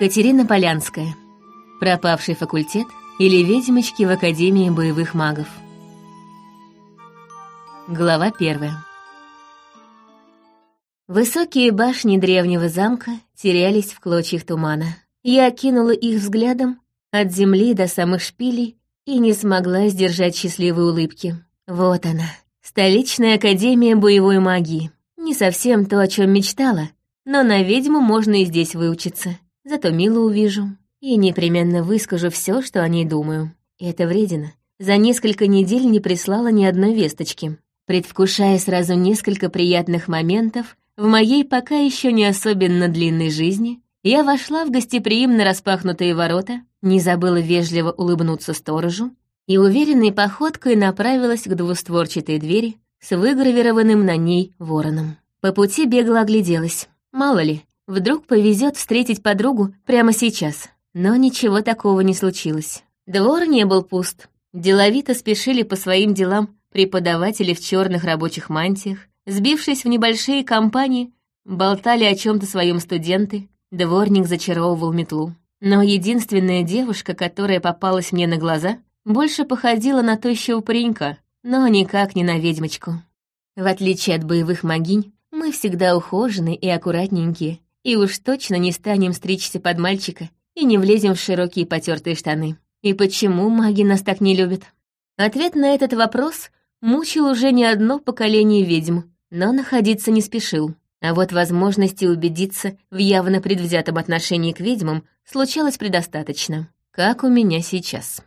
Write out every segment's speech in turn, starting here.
Катерина Полянская. Пропавший факультет или ведьмочки в Академии боевых магов. Глава первая. Высокие башни древнего замка терялись в клочьях тумана. Я окинула их взглядом от земли до самых шпилей и не смогла сдержать счастливой улыбки. Вот она, столичная академия боевой магии. Не совсем то, о чем мечтала, но на ведьму можно и здесь выучиться. Зато мило увижу и непременно выскажу все, что о ней думаю. И это вредина. За несколько недель не прислала ни одной весточки. Предвкушая сразу несколько приятных моментов, в моей пока еще не особенно длинной жизни я вошла в гостеприимно распахнутые ворота, не забыла вежливо улыбнуться сторожу и уверенной походкой направилась к двустворчатой двери с выгравированным на ней вороном. По пути бегло огляделась. Мало ли, вдруг повезет встретить подругу прямо сейчас. Но ничего такого не случилось. Двор не был пуст. Деловито спешили по своим делам преподаватели в черных рабочих мантиях, Сбившись в небольшие компании, болтали о чем-то своем студенты, дворник зачаровывал метлу. Но единственная девушка, которая попалась мне на глаза, больше походила на тощего паренька, но никак не на ведьмочку. В отличие от боевых могинь, мы всегда ухожены и аккуратненькие, и уж точно не станем стричься под мальчика и не влезем в широкие потертые штаны. И почему маги нас так не любят? Ответ на этот вопрос мучил уже не одно поколение ведьм, но находиться не спешил. А вот возможности убедиться в явно предвзятом отношении к ведьмам случалось предостаточно, как у меня сейчас.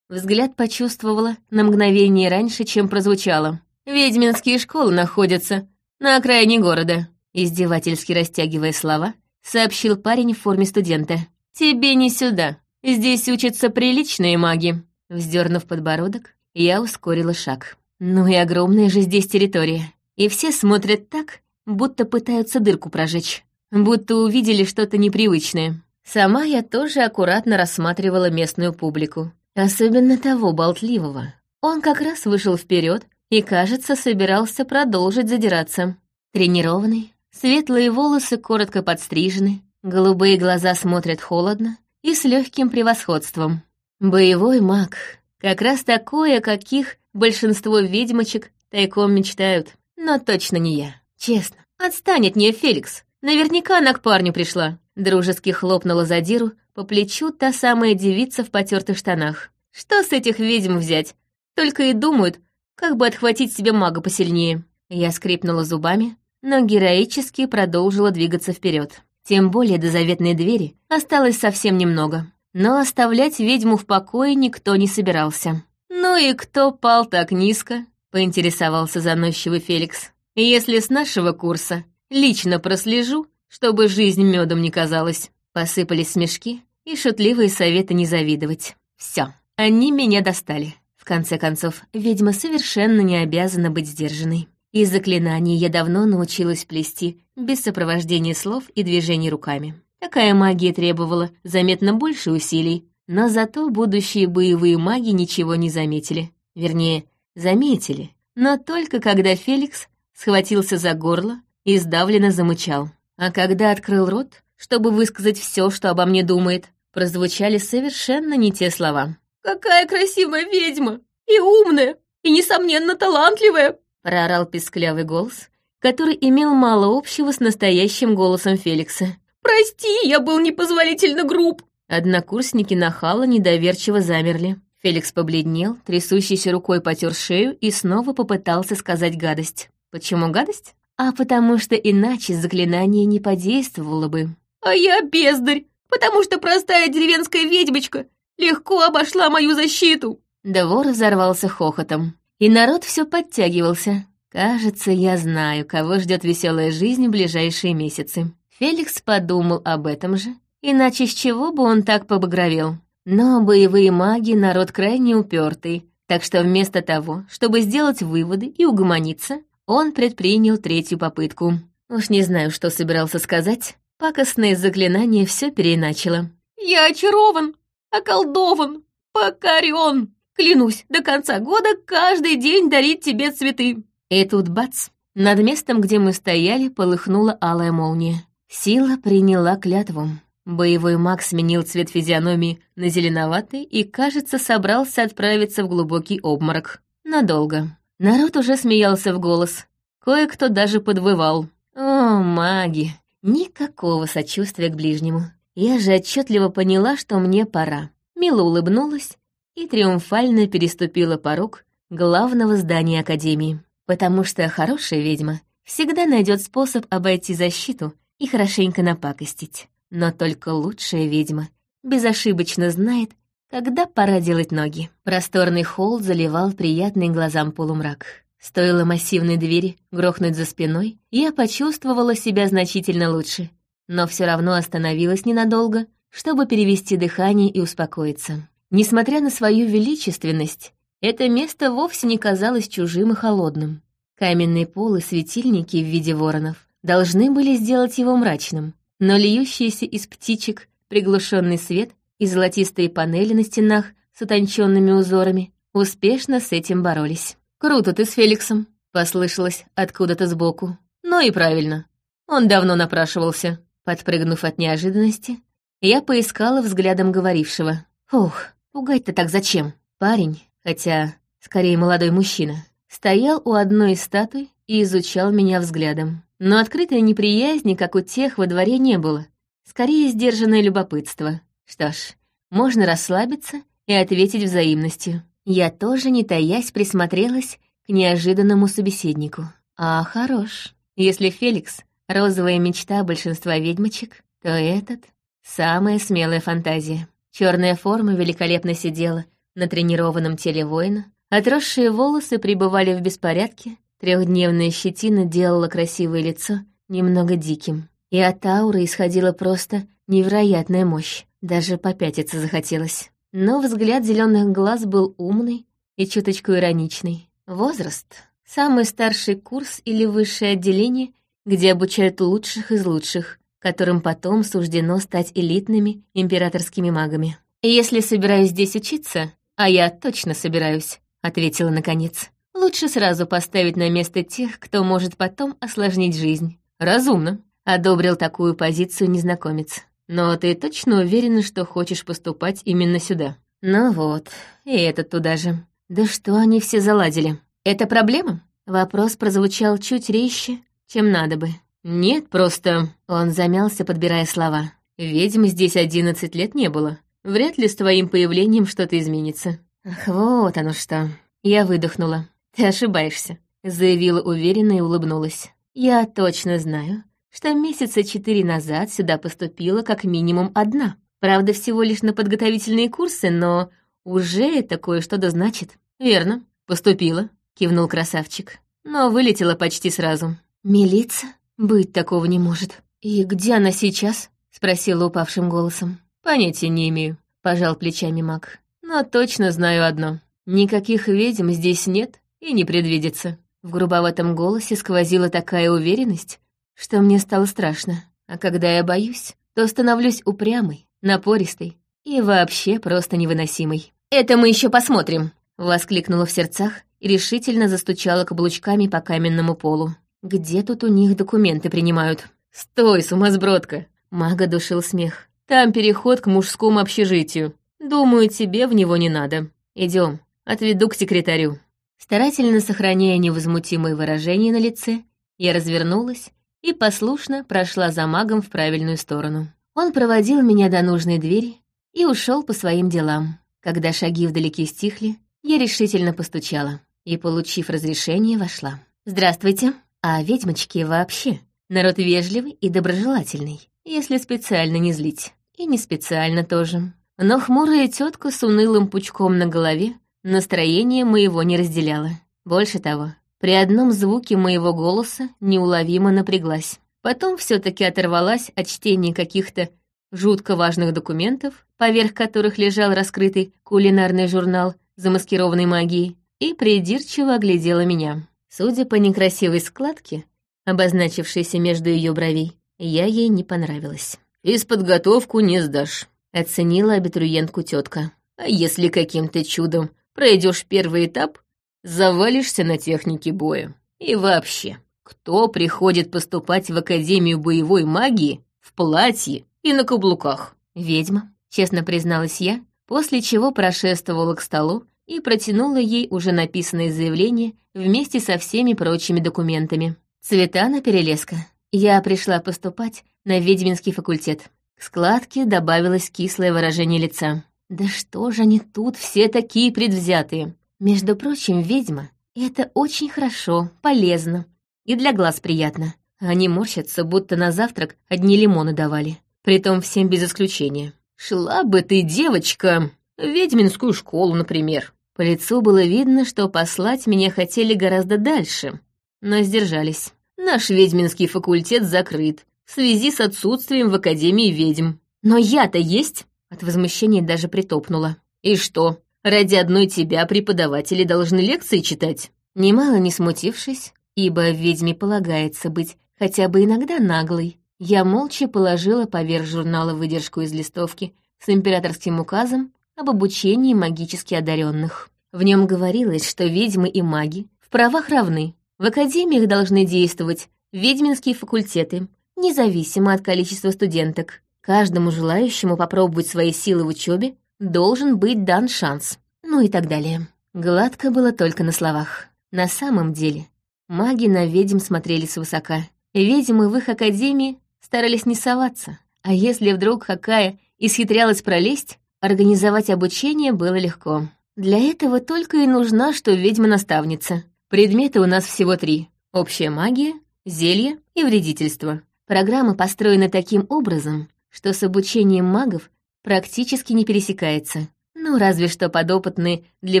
Взгляд почувствовала на мгновение раньше, чем прозвучало. «Ведьминские школы находятся на окраине города», издевательски растягивая слова, сообщил парень в форме студента. «Тебе не сюда. Здесь учатся приличные маги». Вздернув подбородок, я ускорила шаг. «Ну и огромная же здесь территория и все смотрят так, будто пытаются дырку прожечь, будто увидели что-то непривычное. Сама я тоже аккуратно рассматривала местную публику, особенно того болтливого. Он как раз вышел вперед и, кажется, собирался продолжить задираться. Тренированный, светлые волосы коротко подстрижены, голубые глаза смотрят холодно и с легким превосходством. Боевой маг, как раз такое, каких большинство ведьмочек тайком мечтают. Но точно не я. Честно. Отстань от нее, Феликс. Наверняка она к парню пришла. Дружески хлопнула задиру по плечу та самая девица в потертых штанах. Что с этих ведьм взять? Только и думают, как бы отхватить себе мага посильнее. Я скрипнула зубами, но героически продолжила двигаться вперед. Тем более до заветной двери осталось совсем немного. Но оставлять ведьму в покое никто не собирался. Ну и кто пал так низко? поинтересовался заносчивый Феликс. «Если с нашего курса, лично прослежу, чтобы жизнь медом не казалась». Посыпались смешки и шутливые советы не завидовать. Все, они меня достали. В конце концов, ведьма совершенно не обязана быть сдержанной. Из заклинаний я давно научилась плести без сопровождения слов и движений руками. Такая магия требовала заметно больше усилий, но зато будущие боевые маги ничего не заметили. Вернее, заметили, но только когда Феликс схватился за горло и сдавленно замычал. А когда открыл рот, чтобы высказать все, что обо мне думает, прозвучали совершенно не те слова. «Какая красивая ведьма! И умная! И, несомненно, талантливая!» Проорал песклявый голос, который имел мало общего с настоящим голосом Феликса. «Прости, я был непозволительно груб!» Однокурсники нахала недоверчиво замерли. Феликс побледнел, трясущейся рукой потер шею и снова попытался сказать гадость. Почему гадость? А потому что иначе заклинание не подействовало бы. «А я бездарь, потому что простая деревенская ведьмочка легко обошла мою защиту!» Двор взорвался хохотом, и народ все подтягивался. «Кажется, я знаю, кого ждет веселая жизнь в ближайшие месяцы». Феликс подумал об этом же, иначе с чего бы он так побагровел? Но боевые маги — народ крайне упертый, так что вместо того, чтобы сделать выводы и угомониться, он предпринял третью попытку. Уж не знаю, что собирался сказать, пакостное заклинание все переначало. «Я очарован, околдован, покорен. Клянусь, до конца года каждый день дарить тебе цветы». И тут бац! Над местом, где мы стояли, полыхнула алая молния. Сила приняла клятву. Боевой маг сменил цвет физиономии на зеленоватый и, кажется, собрался отправиться в глубокий обморок. Надолго. Народ уже смеялся в голос. Кое-кто даже подвывал. О, маги! Никакого сочувствия к ближнему. Я же отчетливо поняла, что мне пора. Мило улыбнулась и триумфально переступила порог главного здания Академии. Потому что хорошая ведьма всегда найдет способ обойти защиту и хорошенько напакостить. Но только лучшая ведьма безошибочно знает, когда пора делать ноги. Просторный холл заливал приятный глазам полумрак. Стоило массивной двери грохнуть за спиной, я почувствовала себя значительно лучше, но все равно остановилась ненадолго, чтобы перевести дыхание и успокоиться. Несмотря на свою величественность, это место вовсе не казалось чужим и холодным. Каменный пол и светильники в виде воронов должны были сделать его мрачным, но льющийся из птичек приглушенный свет и золотистые панели на стенах с утонченными узорами успешно с этим боролись. «Круто ты с Феликсом», — послышалось откуда-то сбоку. «Ну и правильно. Он давно напрашивался». Подпрыгнув от неожиданности, я поискала взглядом говорившего. «Ух, пугать-то так зачем?» Парень, хотя скорее молодой мужчина, стоял у одной из статуй и изучал меня взглядом. Но открытой неприязни, как у тех, во дворе не было. Скорее, сдержанное любопытство. Что ж, можно расслабиться и ответить взаимностью. Я тоже, не таясь, присмотрелась к неожиданному собеседнику. А, хорош. Если Феликс — розовая мечта большинства ведьмочек, то этот — самая смелая фантазия. Черная форма великолепно сидела на тренированном теле воина, отросшие волосы пребывали в беспорядке, трехдневная щетина делала красивое лицо немного диким, и от ауры исходила просто невероятная мощь. Даже попятиться захотелось. Но взгляд зеленых глаз был умный и чуточку ироничный. Возраст — самый старший курс или высшее отделение, где обучают лучших из лучших, которым потом суждено стать элитными императорскими магами. «Если собираюсь здесь учиться, а я точно собираюсь», — ответила наконец. «Лучше сразу поставить на место тех, кто может потом осложнить жизнь». «Разумно», — одобрил такую позицию незнакомец. Но ты точно уверена, что хочешь поступать именно сюда? Ну вот, и этот туда же. Да что они все заладили? Это проблема? Вопрос прозвучал чуть резче, чем надо бы. Нет, просто... Он замялся, подбирая слова. Ведьм здесь одиннадцать лет не было. Вряд ли с твоим появлением что-то изменится. Ах, вот оно что. Я выдохнула. Ты ошибаешься, заявила уверенно и улыбнулась. Я точно знаю, что месяца четыре назад сюда поступила как минимум одна. Правда, всего лишь на подготовительные курсы, но уже это кое-что да значит. «Верно, поступила», — кивнул красавчик. «Но вылетела почти сразу». «Милица? Быть такого не может. И где она сейчас?» — спросила упавшим голосом. «Понятия не имею», — пожал плечами маг. «Но точно знаю одно. Никаких ведьм здесь нет и не предвидится». В грубоватом голосе сквозила такая уверенность, что мне стало страшно. А когда я боюсь, то становлюсь упрямой, напористой и вообще просто невыносимой. «Это мы еще посмотрим!» — воскликнула в сердцах и решительно застучала каблучками по каменному полу. «Где тут у них документы принимают?» «Стой, сумасбродка!» — мага душил смех. «Там переход к мужскому общежитию. Думаю, тебе в него не надо. Идем, отведу к секретарю». Старательно сохраняя невозмутимое выражение на лице, я развернулась и послушно прошла за магом в правильную сторону. Он проводил меня до нужной двери и ушел по своим делам. Когда шаги вдалеке стихли, я решительно постучала и, получив разрешение, вошла. «Здравствуйте. А ведьмочки вообще народ вежливый и доброжелательный, если специально не злить. И не специально тоже. Но хмурая тетка с унылым пучком на голове настроение моего не разделяла. Больше того, при одном звуке моего голоса неуловимо напряглась. Потом все таки оторвалась от чтения каких-то жутко важных документов, поверх которых лежал раскрытый кулинарный журнал замаскированной магией, и придирчиво оглядела меня. Судя по некрасивой складке, обозначившейся между ее бровей, я ей не понравилась. «Из подготовку не сдашь», — оценила абитуриентку тетка. «А если каким-то чудом пройдешь первый этап, завалишься на технике боя. И вообще, кто приходит поступать в Академию боевой магии в платье и на каблуках». «Ведьма», — честно призналась я, после чего прошествовала к столу и протянула ей уже написанное заявление вместе со всеми прочими документами. Цветана Перелеска. Я пришла поступать на ведьминский факультет. К складке добавилось кислое выражение лица. Да что же они тут все такие предвзятые? Между прочим, ведьма — это очень хорошо, полезно и для глаз приятно. Они морщатся, будто на завтрак одни лимоны давали. Притом всем без исключения. «Шла бы ты, девочка, в ведьминскую школу, например». По лицу было видно, что послать меня хотели гораздо дальше, но сдержались. «Наш ведьминский факультет закрыт в связи с отсутствием в Академии ведьм». «Но я-то есть!» От возмущения даже притопнула. «И что, ради одной тебя преподаватели должны лекции читать?» Немало не смутившись, ибо ведьме полагается быть хотя бы иногда наглой, я молча положила поверх журнала выдержку из листовки с императорским указом об обучении магически одаренных. В нем говорилось, что ведьмы и маги в правах равны. В академиях должны действовать ведьминские факультеты, независимо от количества студенток. Каждому желающему попробовать свои силы в учебе должен быть дан шанс. Ну и так далее. Гладко было только на словах. На самом деле, маги на ведьм смотрели свысока. Ведьмы в их академии старались не соваться. А если вдруг какая исхитрялась пролезть, организовать обучение было легко. Для этого только и нужна, что ведьма-наставница. Предметы у нас всего три. Общая магия, зелье и вредительство. Программа построена таким образом, что с обучением магов практически не пересекается. Ну, разве что подопытные для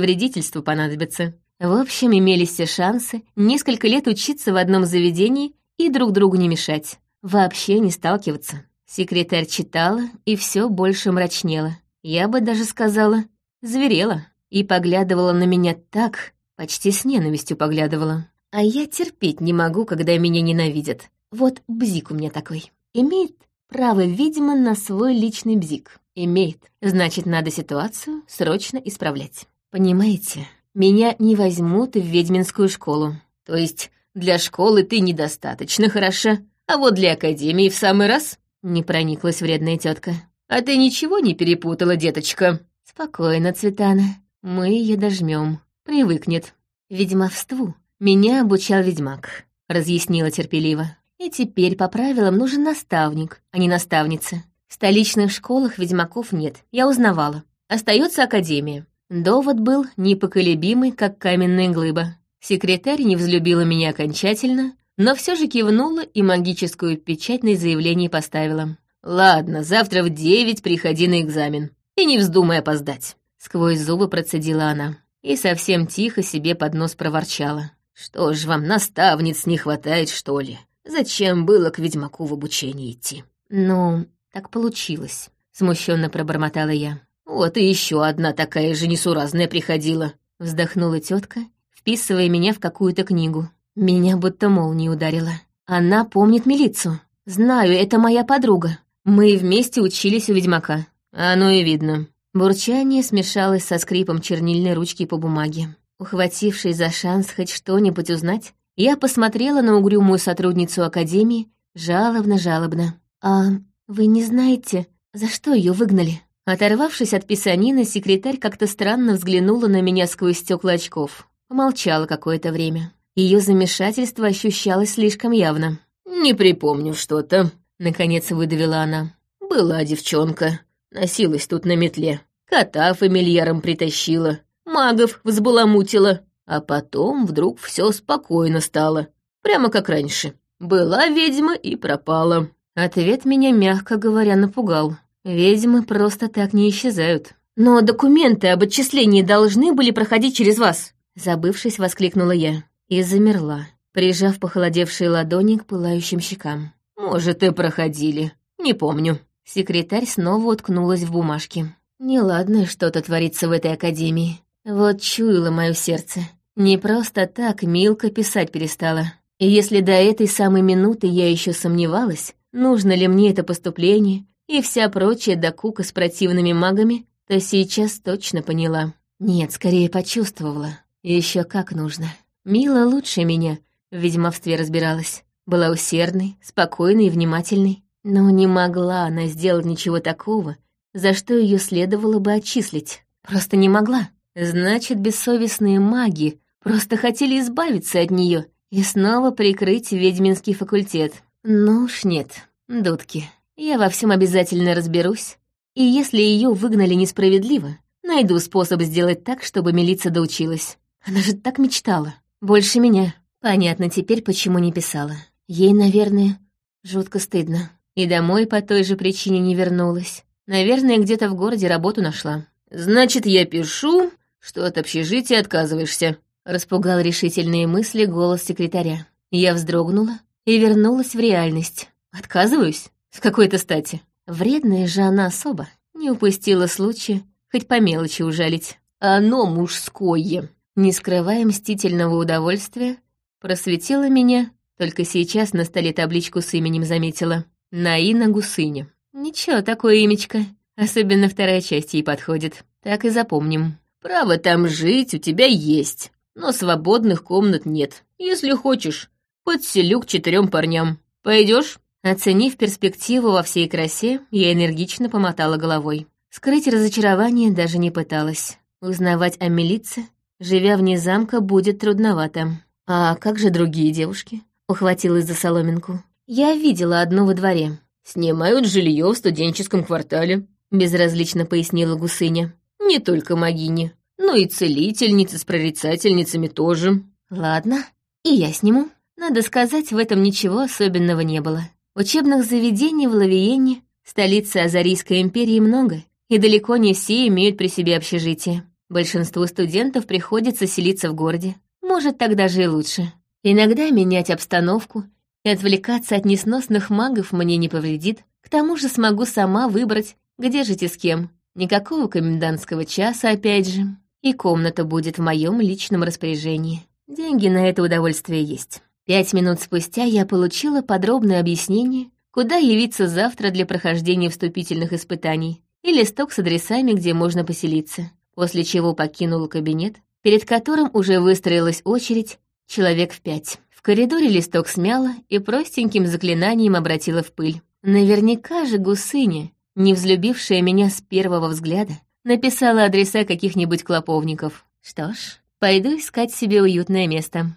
вредительства понадобятся. В общем, имелись все шансы несколько лет учиться в одном заведении и друг другу не мешать. Вообще не сталкиваться. Секретарь читала и все больше мрачнела. Я бы даже сказала, зверела. И поглядывала на меня так, почти с ненавистью поглядывала. А я терпеть не могу, когда меня ненавидят. Вот бзик у меня такой. Имеет право, видимо, на свой личный бзик. Имеет. Значит, надо ситуацию срочно исправлять. Понимаете, меня не возьмут в ведьминскую школу. То есть для школы ты недостаточно хороша, а вот для академии в самый раз не прониклась вредная тетка. А ты ничего не перепутала, деточка? Спокойно, Цветана. Мы ее дожмем. Привыкнет. Ведьмовству меня обучал ведьмак, разъяснила терпеливо. И теперь по правилам нужен наставник, а не наставница. В столичных школах ведьмаков нет, я узнавала. Остается академия. Довод был непоколебимый, как каменная глыба. Секретарь не взлюбила меня окончательно, но все же кивнула и магическую печать на заявлении поставила. «Ладно, завтра в девять приходи на экзамен. И не вздумай опоздать». Сквозь зубы процедила она и совсем тихо себе под нос проворчала. «Что ж вам, наставниц не хватает, что ли? Зачем было к ведьмаку в обучение идти?» «Ну, так получилось», — смущенно пробормотала я. «Вот и еще одна такая же несуразная приходила», — вздохнула тетка вписывая меня в какую-то книгу. Меня будто молнией ударила. Она помнит милицию. Знаю, это моя подруга. Мы вместе учились у ведьмака. Оно и видно. Бурчание смешалось со скрипом чернильной ручки по бумаге. Ухватившись за шанс хоть что-нибудь узнать, я посмотрела на угрюмую сотрудницу Академии жалобно-жалобно. «А вы не знаете, за что ее выгнали?» Оторвавшись от писанина, секретарь как-то странно взглянула на меня сквозь стекла очков. Помолчала какое-то время. Ее замешательство ощущалось слишком явно. «Не припомню что-то», — наконец выдавила она. «Была девчонка. Носилась тут на метле. Кота фамильяром притащила. Магов взбаламутила. А потом вдруг все спокойно стало. Прямо как раньше. Была ведьма и пропала». Ответ меня, мягко говоря, напугал. Ведьмы просто так не исчезают. Но документы об отчислении должны были проходить через вас. Забывшись, воскликнула я и замерла, прижав похолодевшие ладони к пылающим щекам. «Может, и проходили. Не помню». Секретарь снова уткнулась в бумажки. Неладное что-то творится в этой академии. Вот чуяло мое сердце. Не просто так Милка писать перестала. И если до этой самой минуты я еще сомневалась, нужно ли мне это поступление и вся прочая докука с противными магами, то сейчас точно поняла. Нет, скорее почувствовала. Еще как нужно. Мила лучше меня в ведьмовстве разбиралась. Была усердной, спокойной и внимательной. Но не могла она сделать ничего такого, за что ее следовало бы отчислить. Просто не могла. Значит, бессовестные маги просто хотели избавиться от нее и снова прикрыть ведьминский факультет. Ну уж нет, дудки. Я во всем обязательно разберусь. И если ее выгнали несправедливо, найду способ сделать так, чтобы милиция доучилась. Она же так мечтала. Больше меня. Понятно теперь, почему не писала. Ей, наверное, жутко стыдно. И домой по той же причине не вернулась. Наверное, где-то в городе работу нашла. «Значит, я пишу, что от общежития отказываешься», — распугал решительные мысли голос секретаря. Я вздрогнула и вернулась в реальность. «Отказываюсь? С какой-то стати?» Вредная же она особо. Не упустила случая хоть по мелочи ужалить. «Оно мужское!» Не скрывая мстительного удовольствия, просветила меня, только сейчас на столе табличку с именем заметила. Наина Гусыня. Ничего, такое имечко. Особенно вторая часть ей подходит. Так и запомним. Право там жить у тебя есть, но свободных комнат нет. Если хочешь, подселю к четырем парням. Пойдешь? Оценив перспективу во всей красе, я энергично помотала головой. Скрыть разочарование даже не пыталась. Узнавать о милиции, живя вне замка, будет трудновато. А как же другие девушки? Ухватилась за соломинку. Я видела одну во дворе. Снимают жилье в студенческом квартале безразлично пояснила гусыня. «Не только могини, но и целительницы с прорицательницами тоже». «Ладно, и я сниму. Надо сказать, в этом ничего особенного не было. Учебных заведений в Лавиене, столице Азарийской империи, много, и далеко не все имеют при себе общежитие. Большинству студентов приходится селиться в городе. Может, так даже и лучше. Иногда менять обстановку и отвлекаться от несносных магов мне не повредит. К тому же смогу сама выбрать, где жить и с кем? Никакого комендантского часа, опять же. И комната будет в моем личном распоряжении. Деньги на это удовольствие есть. Пять минут спустя я получила подробное объяснение, куда явиться завтра для прохождения вступительных испытаний, и листок с адресами, где можно поселиться, после чего покинула кабинет, перед которым уже выстроилась очередь, человек в пять. В коридоре листок смяла и простеньким заклинанием обратила в пыль. Наверняка же гусыня не взлюбившая меня с первого взгляда, написала адреса каких-нибудь клоповников. Что ж, пойду искать себе уютное место.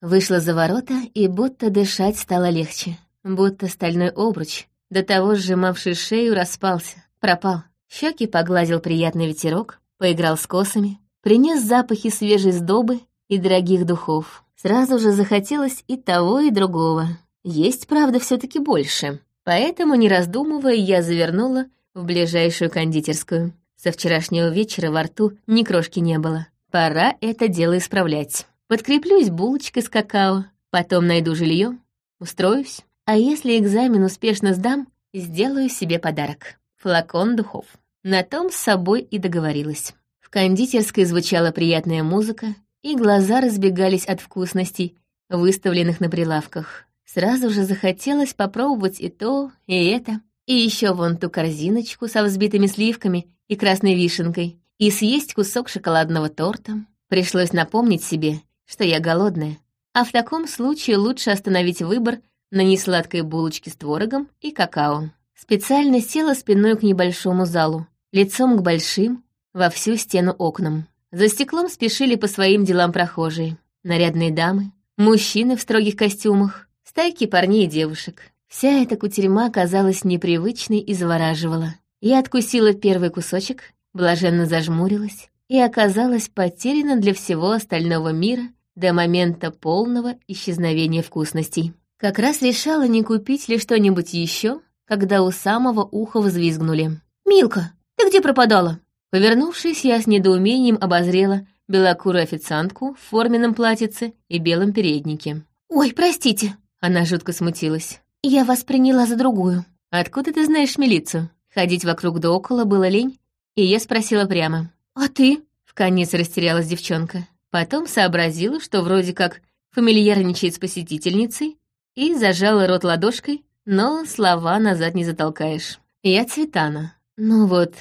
Вышла за ворота, и будто дышать стало легче. Будто стальной обруч, до того сжимавший шею, распался, пропал. Щеки погладил приятный ветерок, поиграл с косами, принес запахи свежей сдобы и дорогих духов. Сразу же захотелось и того, и другого. Есть, правда, все таки больше. Поэтому, не раздумывая, я завернула в ближайшую кондитерскую. Со вчерашнего вечера во рту ни крошки не было. Пора это дело исправлять. Подкреплюсь булочкой с какао, потом найду жилье, устроюсь. А если экзамен успешно сдам, сделаю себе подарок. Флакон духов. На том с собой и договорилась. В кондитерской звучала приятная музыка, и глаза разбегались от вкусностей, выставленных на прилавках. Сразу же захотелось попробовать и то, и это, и еще вон ту корзиночку со взбитыми сливками и красной вишенкой, и съесть кусок шоколадного торта. Пришлось напомнить себе, что я голодная, а в таком случае лучше остановить выбор на несладкой булочке с творогом и какао. Специально села спиной к небольшому залу, лицом к большим, во всю стену окнам. За стеклом спешили по своим делам прохожие. Нарядные дамы, мужчины в строгих костюмах, стайки парней и девушек. Вся эта кутерьма казалась непривычной и завораживала. Я откусила первый кусочек, блаженно зажмурилась и оказалась потеряна для всего остального мира до момента полного исчезновения вкусностей. Как раз решала, не купить ли что-нибудь еще, когда у самого уха взвизгнули. «Милка, ты где пропадала?» Повернувшись, я с недоумением обозрела белокурую официантку в форменном платьице и белом переднике. «Ой, простите!» Она жутко смутилась. «Я вас приняла за другую. Откуда ты знаешь милицию?» Ходить вокруг да около было лень, и я спросила прямо. «А ты?» Вконец растерялась девчонка. Потом сообразила, что вроде как фамильярничает с посетительницей, и зажала рот ладошкой, но слова назад не затолкаешь. Я Цветана. Ну вот,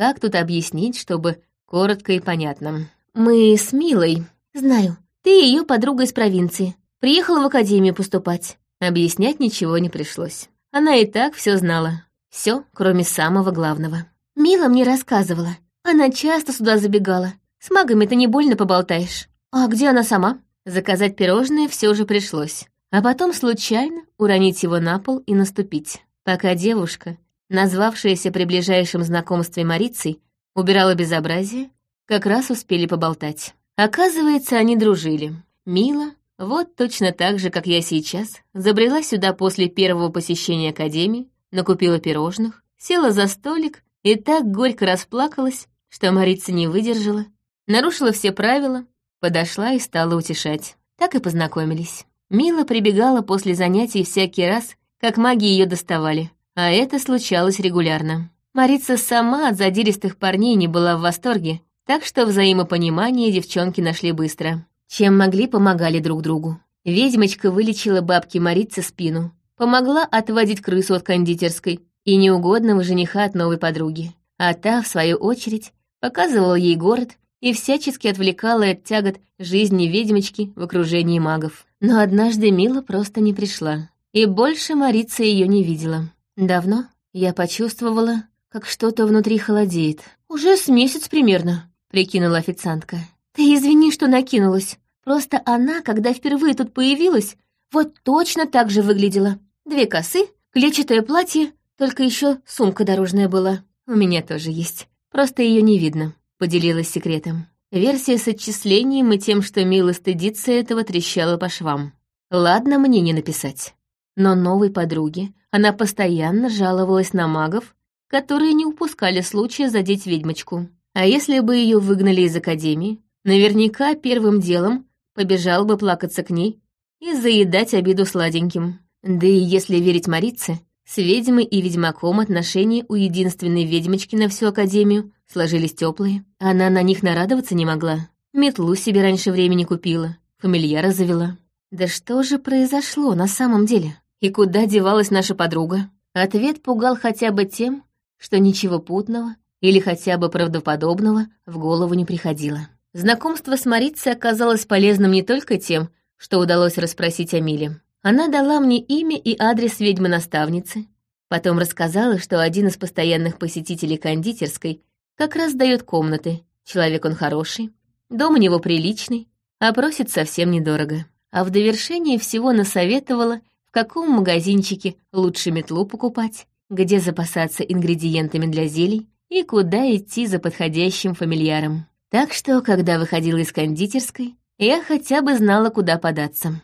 как тут объяснить, чтобы коротко и понятно? Мы с Милой. Знаю, ты ее подруга из провинции. Приехала в академию поступать. Объяснять ничего не пришлось. Она и так все знала. Все, кроме самого главного. Мила мне рассказывала. Она часто сюда забегала. С магами-то не больно поболтаешь. А где она сама? Заказать пирожное все же пришлось. А потом случайно уронить его на пол и наступить. Пока девушка, назвавшаяся при ближайшем знакомстве Марицей, убирала безобразие, как раз успели поболтать. Оказывается, они дружили. Мила, вот точно так же, как я сейчас, забрела сюда после первого посещения академии, накупила пирожных, села за столик и так горько расплакалась, что Марица не выдержала, нарушила все правила, подошла и стала утешать. Так и познакомились. Мила прибегала после занятий всякий раз, как маги ее доставали, а это случалось регулярно. Марица сама от задиристых парней не была в восторге, так что взаимопонимание девчонки нашли быстро. Чем могли, помогали друг другу. Ведьмочка вылечила бабке Марице спину, помогла отводить крысу от кондитерской и неугодного жениха от новой подруги. А та, в свою очередь, показывала ей город и всячески отвлекала от тягот жизни ведьмочки в окружении магов. Но однажды Мила просто не пришла, и больше Марица ее не видела. Давно я почувствовала, как что-то внутри холодеет. «Уже с месяц примерно», — прикинула официантка. «Ты извини, что накинулась. Просто она, когда впервые тут появилась, вот точно так же выглядела. Две косы, клетчатое платье, только еще сумка дорожная была. У меня тоже есть. Просто ее не видно», — поделилась секретом. Версия с отчислением и тем, что Мила стыдится этого, трещала по швам. Ладно мне не написать. Но новой подруге она постоянно жаловалась на магов, которые не упускали случая задеть ведьмочку. А если бы ее выгнали из академии, наверняка первым делом побежал бы плакаться к ней и заедать обиду сладеньким. Да и если верить Марице, с ведьмой и ведьмаком отношения у единственной ведьмочки на всю академию сложились теплые. Она на них нарадоваться не могла. Метлу себе раньше времени купила, фамильяра завела. Да что же произошло на самом деле? И куда девалась наша подруга? Ответ пугал хотя бы тем, что ничего путного или хотя бы правдоподобного в голову не приходило. Знакомство с Марицей оказалось полезным не только тем, что удалось расспросить о Миле. Она дала мне имя и адрес ведьмы-наставницы, потом рассказала, что один из постоянных посетителей кондитерской как раз дает комнаты. Человек он хороший, дом у него приличный, а просит совсем недорого. А в довершение всего насоветовала, в каком магазинчике лучше метлу покупать, где запасаться ингредиентами для зелий и куда идти за подходящим фамильяром. Так что, когда выходила из кондитерской, я хотя бы знала, куда податься.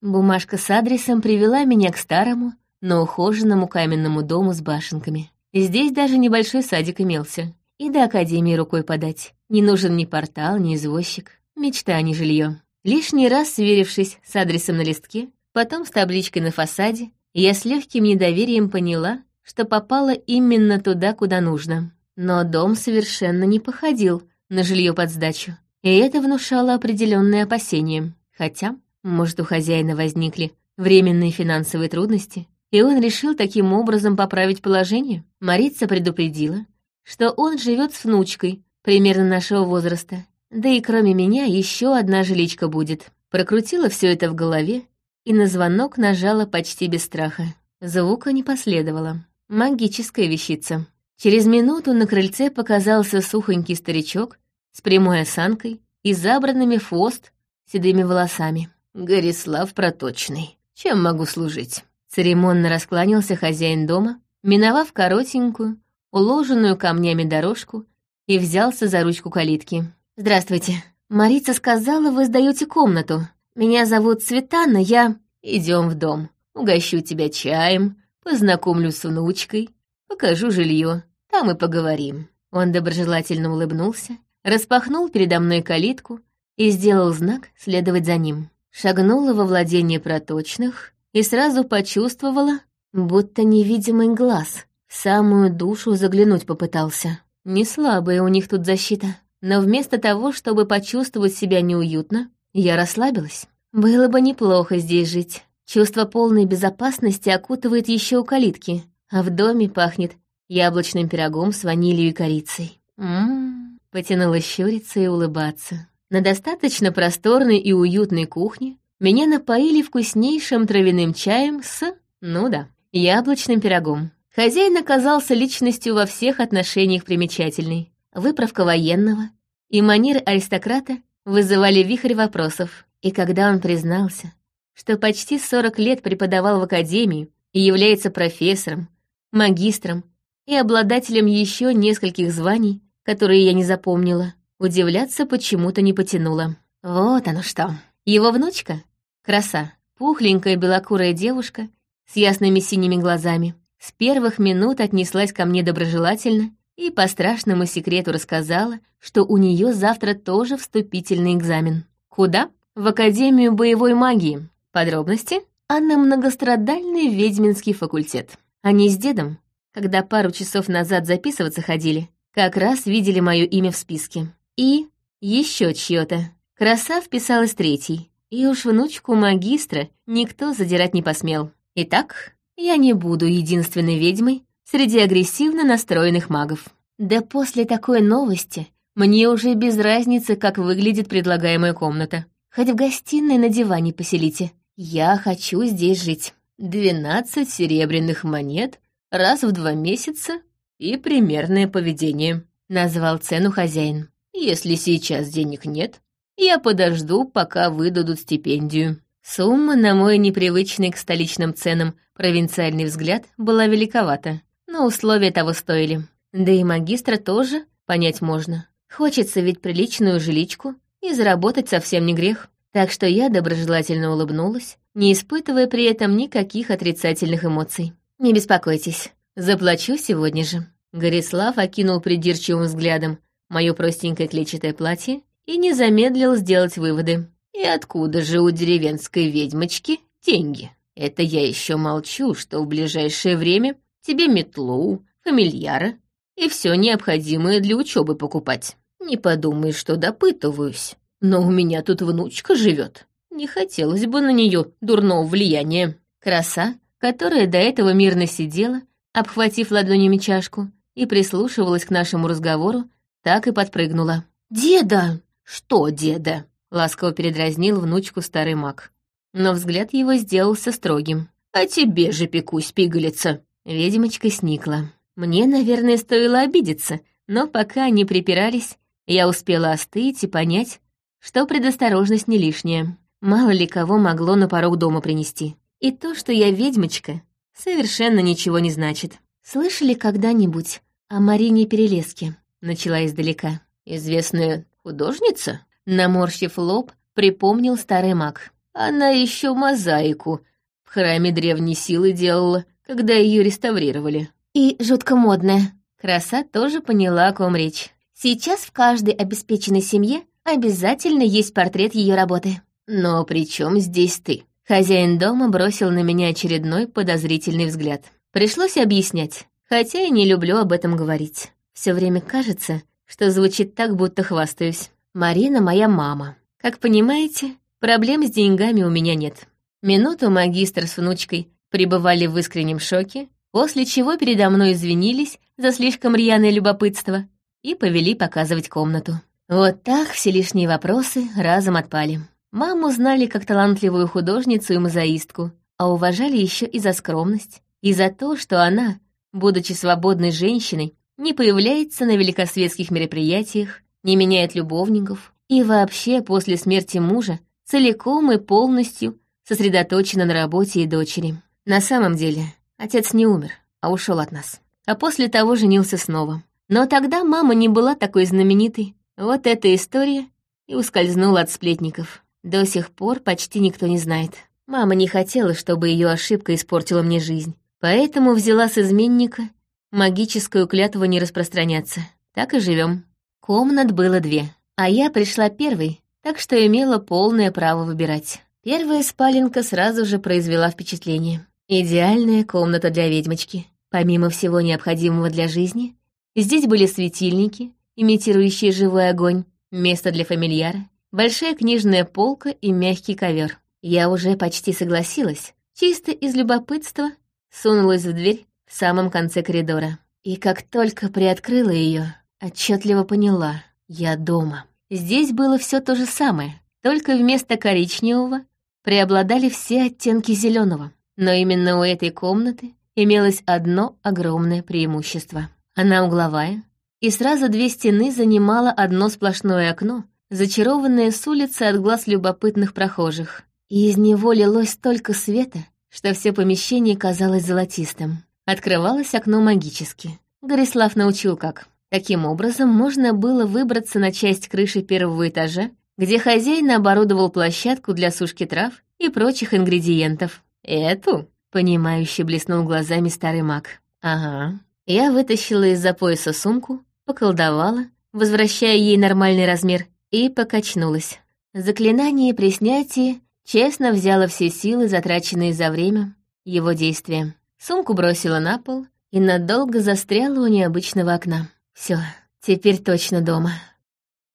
Бумажка с адресом привела меня к старому, но ухоженному каменному дому с башенками. Здесь даже небольшой садик имелся. И до академии рукой подать. Не нужен ни портал, ни извозчик. Мечта, а не жилье. Лишний раз сверившись с адресом на листке, потом с табличкой на фасаде, я с легким недоверием поняла, что попала именно туда, куда нужно. Но дом совершенно не походил на жилье под сдачу, и это внушало определенные опасения. Хотя, может, у хозяина возникли временные финансовые трудности, и он решил таким образом поправить положение? Марица предупредила, что он живет с внучкой, примерно нашего возраста. Да и кроме меня еще одна жиличка будет. Прокрутила все это в голове и на звонок нажала почти без страха. Звука не последовало. Магическая вещица. Через минуту на крыльце показался сухонький старичок с прямой осанкой и забранными в хвост седыми волосами. «Горислав Проточный. Чем могу служить?» Церемонно раскланялся хозяин дома, миновав коротенькую, уложенную камнями дорожку, и взялся за ручку калитки. «Здравствуйте. Марица сказала, вы сдаете комнату. Меня зовут Светана, я...» «Идем в дом. Угощу тебя чаем, Познакомлю с внучкой, покажу жилье, там и поговорим». Он доброжелательно улыбнулся, распахнул передо мной калитку и сделал знак следовать за ним. Шагнула во владение проточных и сразу почувствовала, будто невидимый глаз в самую душу заглянуть попытался. Не слабая у них тут защита. Но вместо того, чтобы почувствовать себя неуютно, я расслабилась. Было бы неплохо здесь жить. Чувство полной безопасности окутывает еще у калитки, а в доме пахнет яблочным пирогом с ванилью и корицей. Ммм, потянула щуриться и улыбаться. На достаточно просторной и уютной кухне меня напоили вкуснейшим травяным чаем с... Ну да, яблочным пирогом. Хозяин оказался личностью во всех отношениях примечательной. Выправка военного и манеры аристократа вызывали вихрь вопросов. И когда он признался, что почти 40 лет преподавал в академии и является профессором, магистром и обладателем еще нескольких званий, которые я не запомнила, удивляться почему-то не потянула. Вот оно что. Его внучка — краса, пухленькая белокурая девушка с ясными синими глазами. С первых минут отнеслась ко мне доброжелательно и по страшному секрету рассказала, что у нее завтра тоже вступительный экзамен. Куда? В Академию боевой магии. Подробности? А на многострадальный ведьминский факультет. Они с дедом, когда пару часов назад записываться ходили, как раз видели мое имя в списке. И еще чье-то. Краса вписалась третий. И уж внучку магистра никто задирать не посмел. Итак, я не буду единственной ведьмой среди агрессивно настроенных магов. Да после такой новости мне уже без разницы, как выглядит предлагаемая комната. Хоть в гостиной на диване поселите. Я хочу здесь жить. Двенадцать серебряных монет раз в два месяца и примерное поведение», — назвал цену хозяин. «Если сейчас денег нет, я подожду, пока выдадут стипендию». Сумма, на мой непривычный к столичным ценам провинциальный взгляд, была великовата, но условия того стоили. Да и магистра тоже понять можно. Хочется ведь приличную жиличку, и заработать совсем не грех. Так что я доброжелательно улыбнулась, не испытывая при этом никаких отрицательных эмоций. «Не беспокойтесь, заплачу сегодня же». Горислав окинул придирчивым взглядом мое простенькое клетчатое платье и не замедлил сделать выводы. «И откуда же у деревенской ведьмочки деньги? Это я еще молчу, что в ближайшее время тебе метлу, фамильяра и все необходимое для учебы покупать. Не подумай, что допытываюсь, но у меня тут внучка живет. Не хотелось бы на нее дурного влияния. Краса которая до этого мирно сидела, обхватив ладонями чашку, и прислушивалась к нашему разговору, так и подпрыгнула. «Деда!» «Что, деда?» — ласково передразнил внучку старый маг. Но взгляд его сделался строгим. «А тебе же пекусь, пигалица!» Ведьмочка сникла. Мне, наверное, стоило обидеться, но пока они припирались, я успела остыть и понять, что предосторожность не лишняя. Мало ли кого могло на порог дома принести. И то, что я ведьмочка, совершенно ничего не значит. Слышали когда-нибудь о Марине Перелеске? Начала издалека. Известная художница? Наморщив лоб, припомнил старый маг. Она еще мозаику в храме древней силы делала, когда ее реставрировали. И жутко модная. Краса тоже поняла, о ком речь. Сейчас в каждой обеспеченной семье обязательно есть портрет ее работы. Но при чем здесь ты? Хозяин дома бросил на меня очередной подозрительный взгляд. Пришлось объяснять, хотя и не люблю об этом говорить. Все время кажется, что звучит так, будто хвастаюсь. Марина моя мама. Как понимаете, проблем с деньгами у меня нет. Минуту магистр с внучкой пребывали в искреннем шоке, после чего передо мной извинились за слишком рьяное любопытство и повели показывать комнату. Вот так все лишние вопросы разом отпали. Маму знали как талантливую художницу и мозаистку, а уважали еще и за скромность, и за то, что она, будучи свободной женщиной, не появляется на великосветских мероприятиях, не меняет любовников и вообще после смерти мужа целиком и полностью сосредоточена на работе и дочери. На самом деле, отец не умер, а ушел от нас. А после того женился снова. Но тогда мама не была такой знаменитой. Вот эта история и ускользнула от сплетников. До сих пор почти никто не знает. Мама не хотела, чтобы ее ошибка испортила мне жизнь. Поэтому взяла с изменника магическую клятву не распространяться. Так и живем. Комнат было две, а я пришла первой, так что имела полное право выбирать. Первая спаленка сразу же произвела впечатление. Идеальная комната для ведьмочки. Помимо всего необходимого для жизни, здесь были светильники, имитирующие живой огонь, место для фамильяра, большая книжная полка и мягкий ковер. Я уже почти согласилась, чисто из любопытства сунулась в дверь в самом конце коридора. И как только приоткрыла ее, отчетливо поняла — я дома. Здесь было все то же самое, только вместо коричневого преобладали все оттенки зеленого. Но именно у этой комнаты имелось одно огромное преимущество. Она угловая, и сразу две стены занимало одно сплошное окно, зачарованное с улицы от глаз любопытных прохожих. И из него лилось столько света, что все помещение казалось золотистым. Открывалось окно магически. Горислав научил как. Таким образом, можно было выбраться на часть крыши первого этажа, где хозяин оборудовал площадку для сушки трав и прочих ингредиентов. «Эту?» — понимающе блеснул глазами старый маг. «Ага». Я вытащила из-за пояса сумку, поколдовала, возвращая ей нормальный размер, и покачнулась. Заклинание при снятии честно взяло все силы, затраченные за время его действия. Сумку бросила на пол и надолго застряла у необычного окна. Все, теперь точно дома.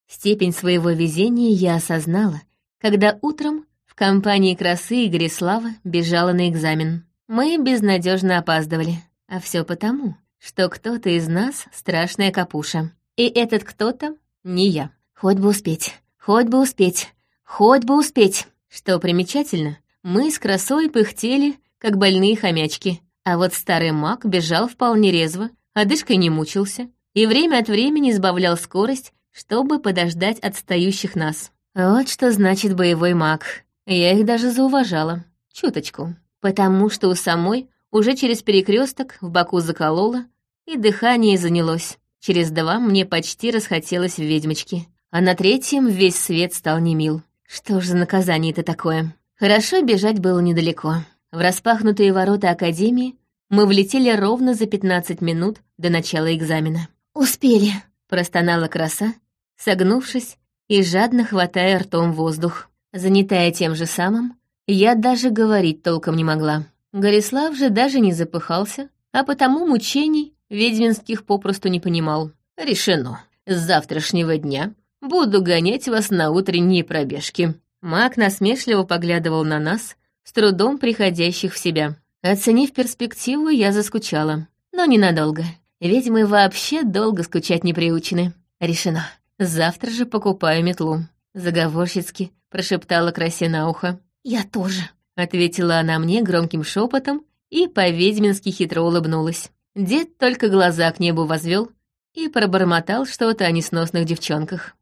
Степень своего везения я осознала, когда утром в компании красы и Горислава бежала на экзамен. Мы безнадежно опаздывали, а все потому, что кто-то из нас страшная капуша. И этот кто-то не я. Хоть бы успеть, хоть бы успеть, хоть бы успеть. Что примечательно, мы с красой пыхтели, как больные хомячки, а вот старый маг бежал вполне резво, одышкой не мучился и время от времени сбавлял скорость, чтобы подождать отстающих нас. Вот что значит боевой маг. Я их даже зауважала. Чуточку. Потому что у самой уже через перекресток в боку заколола, и дыхание занялось. Через два мне почти расхотелось в ведьмочке. А на третьем весь свет стал немил. Что ж за наказание-то такое? Хорошо бежать было недалеко. В распахнутые ворота Академии мы влетели ровно за 15 минут до начала экзамена. «Успели», — простонала краса, согнувшись и жадно хватая ртом воздух. Занятая тем же самым, я даже говорить толком не могла. Горислав же даже не запыхался, а потому мучений ведьминских попросту не понимал. «Решено. С завтрашнего дня буду гонять вас на утренние пробежки». Маг насмешливо поглядывал на нас, с трудом приходящих в себя. Оценив перспективу, я заскучала. Но ненадолго. Ведьмы вообще долго скучать не приучены. Решено. Завтра же покупаю метлу. Заговорщицки прошептала красе на ухо. «Я тоже», — ответила она мне громким шепотом и по-ведьмински хитро улыбнулась. Дед только глаза к небу возвел и пробормотал что-то о несносных девчонках.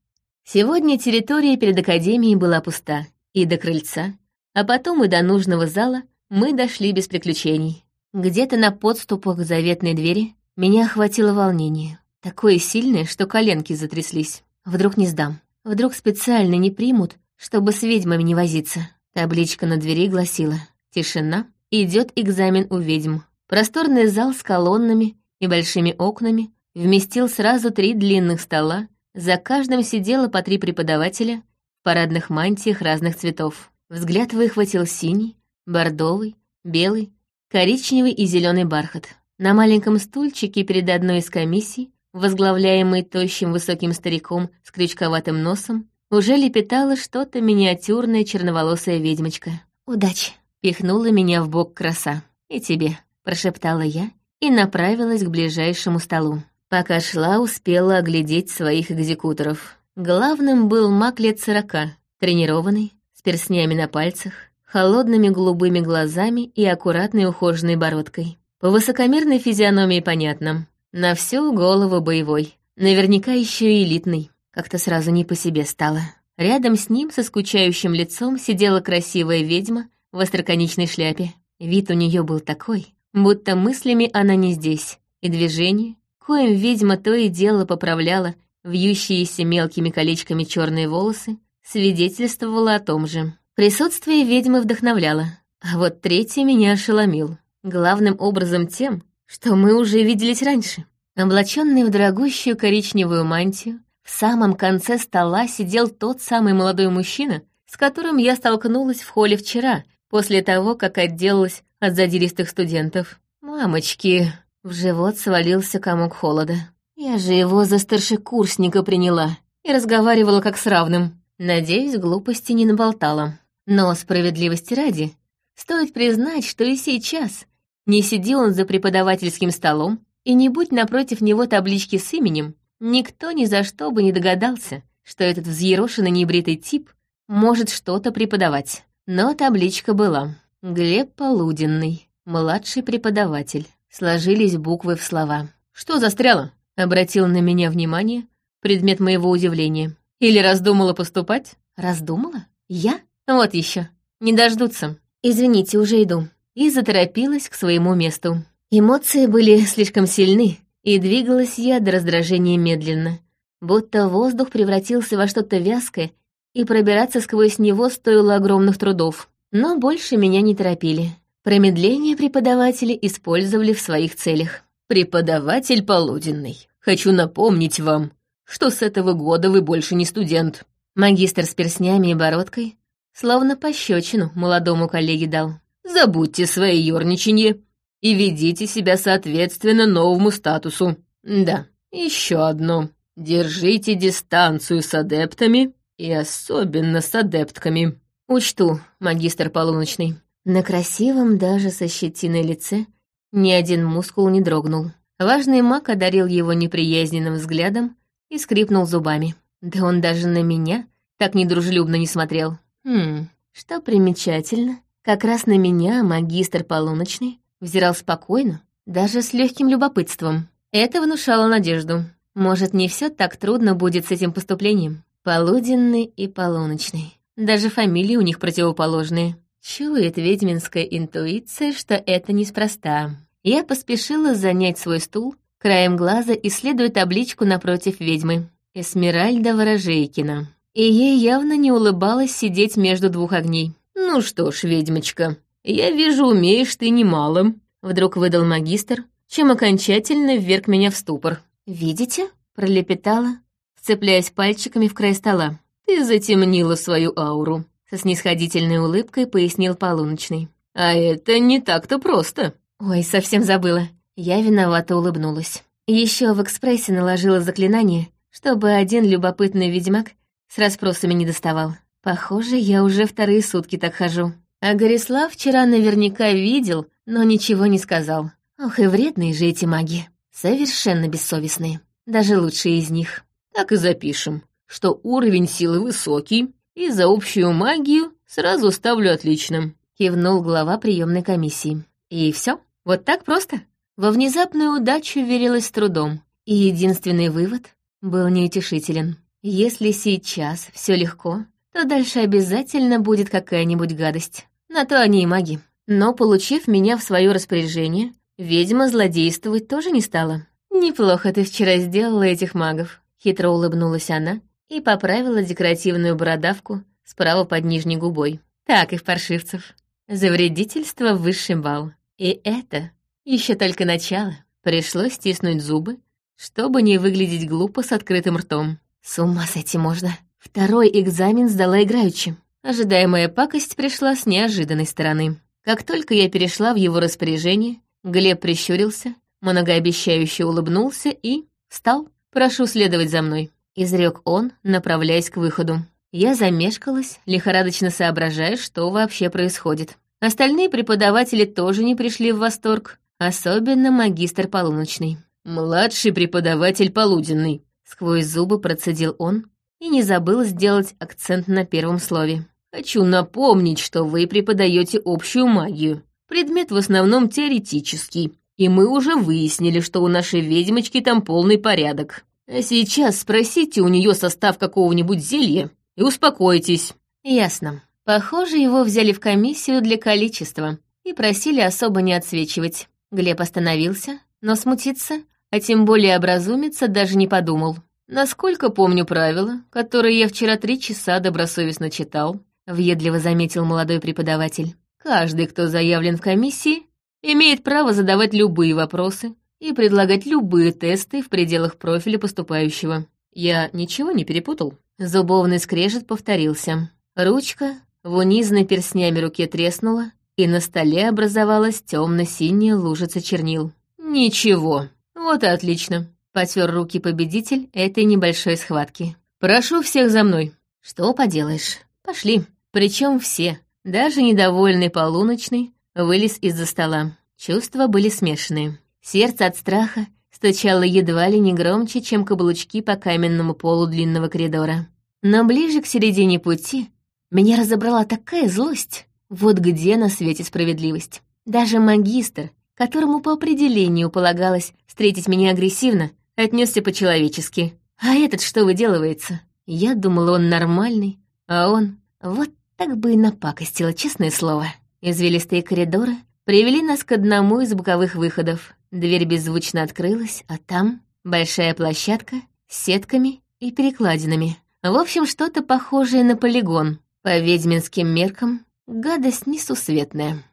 Сегодня территория перед Академией была пуста, и до крыльца, а потом и до нужного зала мы дошли без приключений. Где-то на подступах к заветной двери меня охватило волнение, такое сильное, что коленки затряслись. Вдруг не сдам, вдруг специально не примут, чтобы с ведьмами не возиться. Табличка на двери гласила «Тишина, идет экзамен у ведьм». Просторный зал с колоннами и большими окнами вместил сразу три длинных стола, за каждым сидело по три преподавателя в парадных мантиях разных цветов. Взгляд выхватил синий, бордовый, белый, коричневый и зеленый бархат. На маленьком стульчике перед одной из комиссий, возглавляемой тощим высоким стариком с крючковатым носом, уже лепетала что-то миниатюрная черноволосая ведьмочка. «Удачи!» — пихнула меня в бок краса. «И тебе!» — прошептала я и направилась к ближайшему столу. Пока шла, успела оглядеть своих экзекуторов. Главным был маг лет сорока, тренированный, с перстнями на пальцах, холодными голубыми глазами и аккуратной ухоженной бородкой. По высокомерной физиономии понятно. На всю голову боевой. Наверняка еще и элитный. Как-то сразу не по себе стало. Рядом с ним со скучающим лицом сидела красивая ведьма в остроконечной шляпе. Вид у нее был такой, будто мыслями она не здесь, и движение, коим ведьма то и дело поправляла вьющиеся мелкими колечками черные волосы, свидетельствовало о том же. Присутствие ведьмы вдохновляло, а вот третий меня ошеломил. Главным образом тем, что мы уже виделись раньше. Облаченный в дорогущую коричневую мантию, в самом конце стола сидел тот самый молодой мужчина, с которым я столкнулась в холле вчера, после того, как отделалась от задиристых студентов. «Мамочки!» В живот свалился комок холода. Я же его за старшекурсника приняла и разговаривала как с равным. Надеюсь, глупости не наболтала. Но справедливости ради, стоит признать, что и сейчас, не сиди он за преподавательским столом, и не будь напротив него таблички с именем, Никто ни за что бы не догадался, что этот взъерошенный небритый тип может что-то преподавать. Но табличка была. Глеб Полуденный. младший преподаватель. Сложились буквы в слова. «Что застряло?» — обратил на меня внимание предмет моего удивления. «Или раздумала поступать?» «Раздумала? Я? Вот еще. Не дождутся. Извините, уже иду». И заторопилась к своему месту. Эмоции были слишком сильны, и двигалась я до раздражения медленно, будто воздух превратился во что-то вязкое, и пробираться сквозь него стоило огромных трудов. Но больше меня не торопили. Промедление преподаватели использовали в своих целях. «Преподаватель полуденный, хочу напомнить вам, что с этого года вы больше не студент». Магистр с перснями и бородкой словно пощечину молодому коллеге дал. «Забудьте свои ёрничанье и ведите себя соответственно новому статусу. Да, еще одно. Держите дистанцию с адептами и особенно с адептками. Учту, магистр полуночный. На красивом даже со щетиной лице ни один мускул не дрогнул. Важный маг одарил его неприязненным взглядом и скрипнул зубами. Да он даже на меня так недружелюбно не смотрел. Хм, что примечательно, как раз на меня магистр полуночный взирал спокойно, даже с легким любопытством. Это внушало надежду. Может, не все так трудно будет с этим поступлением. Полуденный и полуночный. Даже фамилии у них противоположные. Чует ведьминская интуиция, что это неспроста. Я поспешила занять свой стул, краем глаза исследуя табличку напротив ведьмы. Эсмеральда Ворожейкина. И ей явно не улыбалось сидеть между двух огней. «Ну что ж, ведьмочка, «Я вижу, умеешь ты немало», — вдруг выдал магистр, чем окончательно вверг меня в ступор. «Видите?» — пролепетала, вцепляясь пальчиками в край стола. «Ты затемнила свою ауру», — со снисходительной улыбкой пояснил полуночный. «А это не так-то просто». «Ой, совсем забыла». Я виновато улыбнулась. Еще в экспрессе наложила заклинание, чтобы один любопытный ведьмак с расспросами не доставал. Похоже, я уже вторые сутки так хожу. А Горислав вчера наверняка видел, но ничего не сказал. Ох, и вредные же эти маги. Совершенно бессовестные. Даже лучшие из них. Так и запишем, что уровень силы высокий, и за общую магию сразу ставлю отличным. Кивнул глава приемной комиссии. И все? Вот так просто? Во внезапную удачу верилось трудом. И единственный вывод был неутешителен. Если сейчас все легко, то дальше обязательно будет какая-нибудь гадость. На то они и маги. Но, получив меня в свое распоряжение, ведьма злодействовать тоже не стала. «Неплохо ты вчера сделала этих магов», — хитро улыбнулась она и поправила декоративную бородавку справа под нижней губой. «Так и в паршивцев. За вредительство высший бал. И это еще только начало. Пришлось стиснуть зубы, чтобы не выглядеть глупо с открытым ртом. С ума сойти можно. Второй экзамен сдала играючи. Ожидаемая пакость пришла с неожиданной стороны. Как только я перешла в его распоряжение, Глеб прищурился, многообещающе улыбнулся и встал. «Прошу следовать за мной», — изрек он, направляясь к выходу. Я замешкалась, лихорадочно соображая, что вообще происходит. Остальные преподаватели тоже не пришли в восторг, особенно магистр полуночный. «Младший преподаватель полуденный», — сквозь зубы процедил он и не забыл сделать акцент на первом слове. Хочу напомнить, что вы преподаете общую магию. Предмет в основном теоретический, и мы уже выяснили, что у нашей ведьмочки там полный порядок. А сейчас спросите у нее состав какого-нибудь зелья и успокойтесь». «Ясно. Похоже, его взяли в комиссию для количества и просили особо не отсвечивать». Глеб остановился, но смутиться, а тем более образумиться, даже не подумал. Насколько помню правила, которые я вчера три часа добросовестно читал, — въедливо заметил молодой преподаватель. «Каждый, кто заявлен в комиссии, имеет право задавать любые вопросы и предлагать любые тесты в пределах профиля поступающего. Я ничего не перепутал?» Зубовный скрежет повторился. Ручка в унизанной перстнями руке треснула, и на столе образовалась темно-синяя лужица чернил. «Ничего. Вот и отлично», — потер руки победитель этой небольшой схватки. «Прошу всех за мной». «Что поделаешь?» Пошли. Причем все, даже недовольный полуночный, вылез из-за стола. Чувства были смешанные. Сердце от страха стучало едва ли не громче, чем каблучки по каменному полу длинного коридора. Но ближе к середине пути меня разобрала такая злость. Вот где на свете справедливость. Даже магистр, которому по определению полагалось встретить меня агрессивно, отнесся по-человечески. А этот что выделывается? Я думала, он нормальный, а он... Вот так бы и напакостила, честное слово. Извилистые коридоры привели нас к одному из боковых выходов. Дверь беззвучно открылась, а там большая площадка с сетками и перекладинами. В общем, что-то похожее на полигон. По ведьминским меркам гадость несусветная.